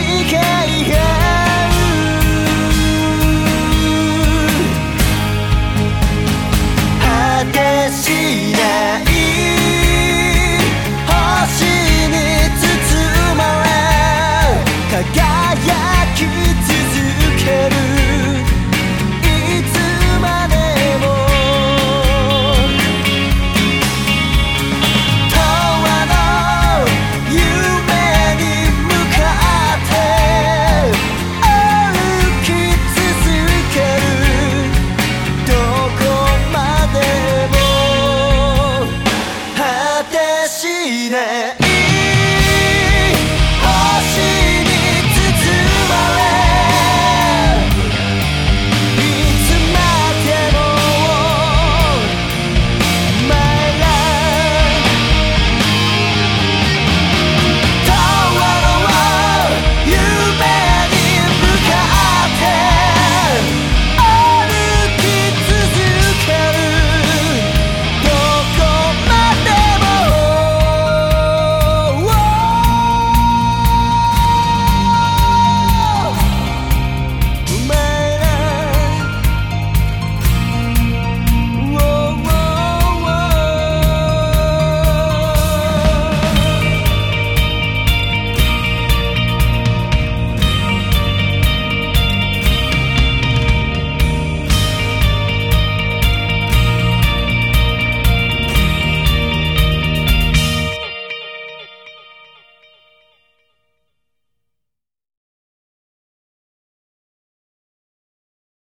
誓いが